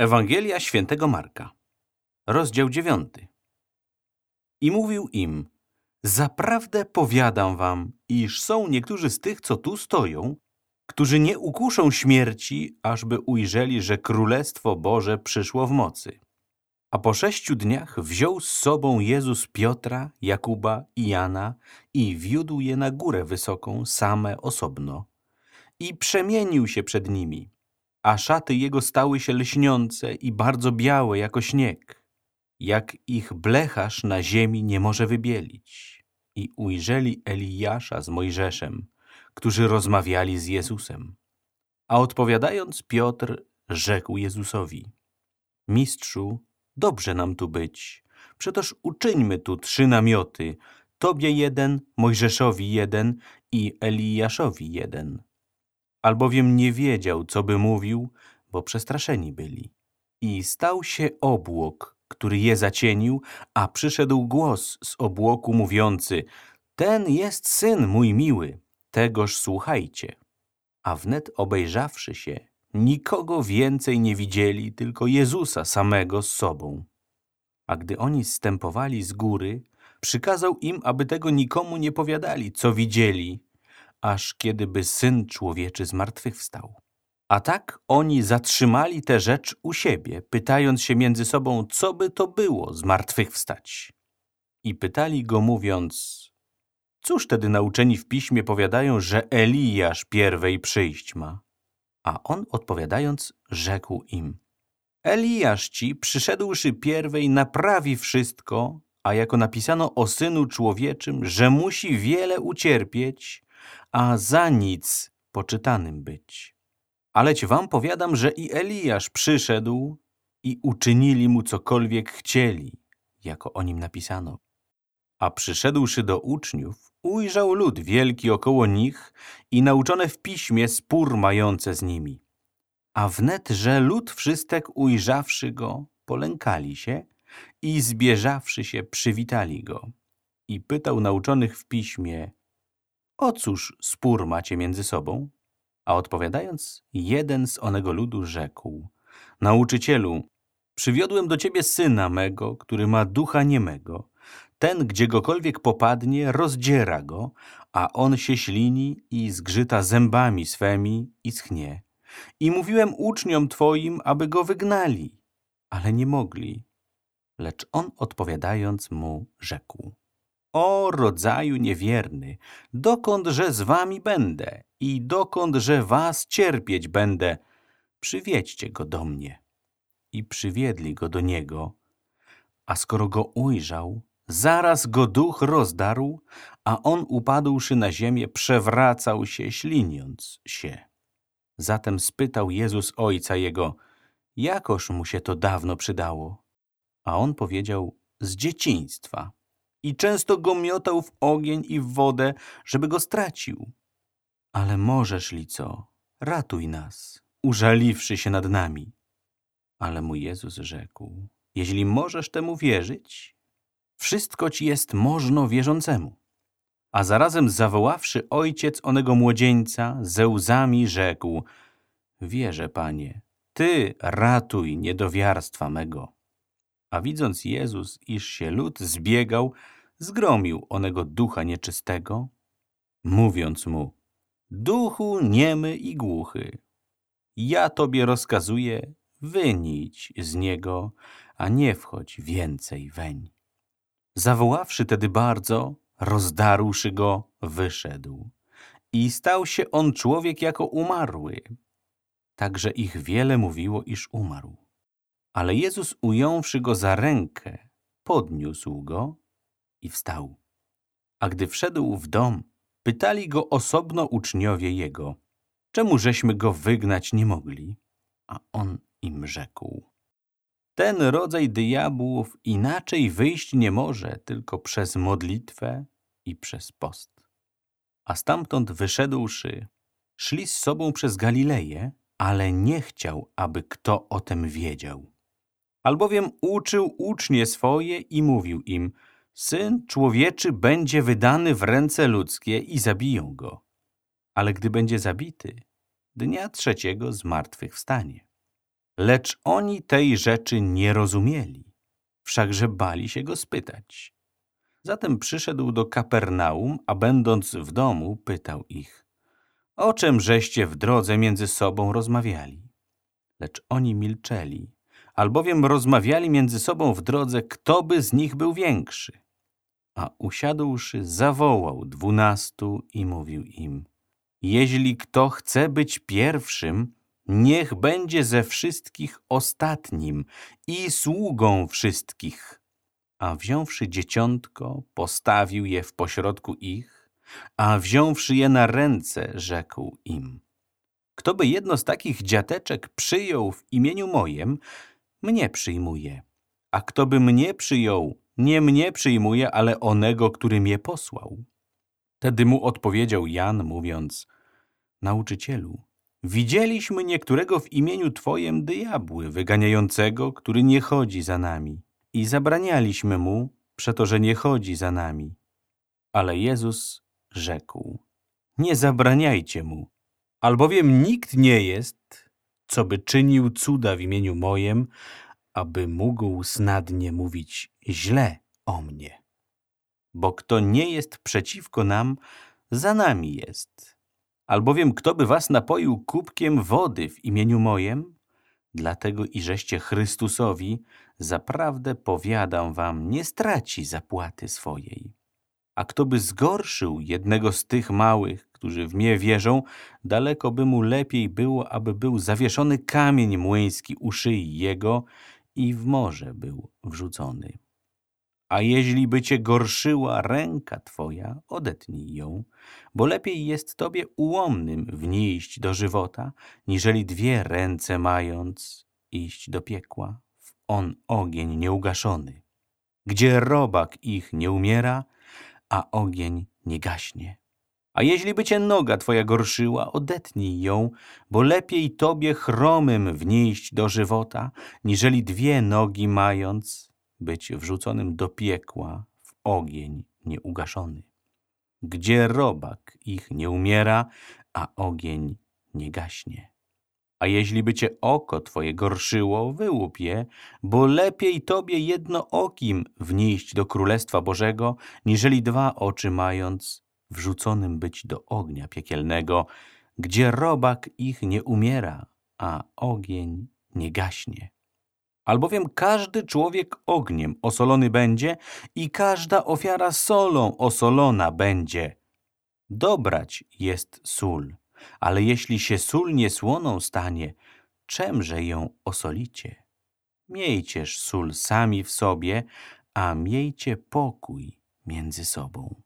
Ewangelia świętego Marka, rozdział dziewiąty. I mówił im, zaprawdę powiadam wam, iż są niektórzy z tych, co tu stoją, którzy nie ukuszą śmierci, ażby ujrzeli, że Królestwo Boże przyszło w mocy. A po sześciu dniach wziął z sobą Jezus Piotra, Jakuba i Jana i wiódł je na górę wysoką, same osobno. I przemienił się przed nimi a szaty jego stały się lśniące i bardzo białe jako śnieg, jak ich blecharz na ziemi nie może wybielić. I ujrzeli Eliasza z Mojżeszem, którzy rozmawiali z Jezusem. A odpowiadając Piotr rzekł Jezusowi, Mistrzu, dobrze nam tu być, przetoż uczyńmy tu trzy namioty, Tobie jeden, Mojżeszowi jeden i Eliaszowi jeden albowiem nie wiedział, co by mówił, bo przestraszeni byli. I stał się obłok, który je zacienił, a przyszedł głos z obłoku mówiący Ten jest Syn mój miły, tegoż słuchajcie. A wnet obejrzawszy się, nikogo więcej nie widzieli, tylko Jezusa samego z sobą. A gdy oni stępowali z góry, przykazał im, aby tego nikomu nie powiadali, co widzieli, aż kiedyby Syn Człowieczy zmartwychwstał. A tak oni zatrzymali tę rzecz u siebie, pytając się między sobą, co by to było zmartwychwstać. I pytali go mówiąc, cóż tedy nauczeni w piśmie powiadają, że Eliasz pierwej przyjść ma? A on odpowiadając, rzekł im, Eliasz ci, przyszedłszy pierwej, naprawi wszystko, a jako napisano o Synu Człowieczym, że musi wiele ucierpieć a za nic poczytanym być. Aleć wam powiadam, że i Eliasz przyszedł i uczynili mu cokolwiek chcieli, jako o nim napisano. A przyszedłszy do uczniów, ujrzał lud wielki około nich i nauczone w piśmie spór mające z nimi. A wnet, że lud wszystek ujrzawszy go, polękali się i zbierzawszy się przywitali go. I pytał nauczonych w piśmie, o cóż spór macie między sobą? A odpowiadając, jeden z onego ludu rzekł, Nauczycielu, przywiodłem do ciebie syna mego, który ma ducha niemego. Ten, gdzie gokolwiek popadnie, rozdziera go, a on się ślini i zgrzyta zębami swemi i schnie. I mówiłem uczniom twoim, aby go wygnali, ale nie mogli. Lecz on odpowiadając mu rzekł, o rodzaju niewierny, dokądże z wami będę i dokądże was cierpieć będę, przywiedźcie go do mnie. I przywiedli go do niego, a skoro go ujrzał, zaraz go duch rozdarł, a on upadłszy na ziemię, przewracał się, śliniąc się. Zatem spytał Jezus ojca jego, jakoż mu się to dawno przydało? A on powiedział, z dzieciństwa i często go miotał w ogień i w wodę, żeby go stracił. Ale możesz li co, ratuj nas, użaliwszy się nad nami. Ale mu Jezus rzekł, jeśli możesz temu wierzyć, wszystko ci jest można wierzącemu. A zarazem zawoławszy ojciec onego młodzieńca, ze łzami rzekł, wierzę, Panie, Ty ratuj niedowiarstwa mego. A widząc Jezus, iż się lud zbiegał, zgromił onego ducha nieczystego, mówiąc mu, duchu niemy i głuchy, ja tobie rozkazuję, wynić z niego, a nie wchodź więcej weń. Zawoławszy tedy bardzo, rozdarłszy go, wyszedł. I stał się on człowiek jako umarły. Także ich wiele mówiło, iż umarł. Ale Jezus ująwszy go za rękę, podniósł go i wstał. A gdy wszedł w dom, pytali go osobno uczniowie jego, czemu żeśmy go wygnać nie mogli? A on im rzekł, ten rodzaj diabłów inaczej wyjść nie może, tylko przez modlitwę i przez post. A stamtąd wyszedłszy, szli z sobą przez Galileję, ale nie chciał, aby kto o tym wiedział albowiem uczył ucznie swoje i mówił im, Syn człowieczy będzie wydany w ręce ludzkie i zabiją go. Ale gdy będzie zabity, dnia trzeciego z martwych wstanie. Lecz oni tej rzeczy nie rozumieli, wszakże bali się go spytać. Zatem przyszedł do Kapernaum, a będąc w domu, pytał ich, o czym żeście w drodze między sobą rozmawiali? Lecz oni milczeli, albowiem rozmawiali między sobą w drodze, kto by z nich był większy. A usiadłszy, zawołał dwunastu i mówił im, jeśli kto chce być pierwszym, niech będzie ze wszystkich ostatnim i sługą wszystkich. A wziąwszy dzieciątko, postawił je w pośrodku ich, a wziąwszy je na ręce, rzekł im, kto by jedno z takich dziateczek przyjął w imieniu mojem, mnie przyjmuje, a kto by mnie przyjął, nie mnie przyjmuje, ale onego, który mnie posłał. Tedy mu odpowiedział Jan, mówiąc, Nauczycielu, widzieliśmy niektórego w imieniu Twojem diabły, wyganiającego, który nie chodzi za nami. I zabranialiśmy mu, przeto, że nie chodzi za nami. Ale Jezus rzekł, nie zabraniajcie mu, albowiem nikt nie jest, co by czynił cuda w imieniu mojem, aby mógł snadnie mówić źle o mnie. Bo kto nie jest przeciwko nam, za nami jest. Albowiem kto by was napoił kubkiem wody w imieniu mojem, dlatego i żeście Chrystusowi, zaprawdę powiadam wam, nie straci zapłaty swojej. A kto by zgorszył jednego z tych małych, którzy w mnie wierzą, daleko by mu lepiej było, aby był zawieszony kamień młyński u szyi jego i w morze był wrzucony. A jeśli by cię gorszyła ręka twoja, odetnij ją, bo lepiej jest tobie ułomnym wnieść do żywota, niżeli dwie ręce mając iść do piekła, w on ogień nieugaszony, gdzie robak ich nie umiera, a ogień nie gaśnie. A jeśli by cię noga twoja gorszyła, odetnij ją, bo lepiej tobie chromym wnieść do żywota, niżeli dwie nogi mając być wrzuconym do piekła w ogień nieugaszony, gdzie robak ich nie umiera, a ogień nie gaśnie. A jeśli by cię oko twoje gorszyło, wyłup je, bo lepiej tobie jedno okim wnieść do Królestwa Bożego, niżeli dwa oczy mając wrzuconym być do ognia piekielnego, gdzie robak ich nie umiera, a ogień nie gaśnie. Albowiem każdy człowiek ogniem osolony będzie i każda ofiara solą osolona będzie. Dobrać jest sól, ale jeśli się sól niesłoną stanie, czemże ją osolicie? Miejcież sól sami w sobie, a miejcie pokój między sobą.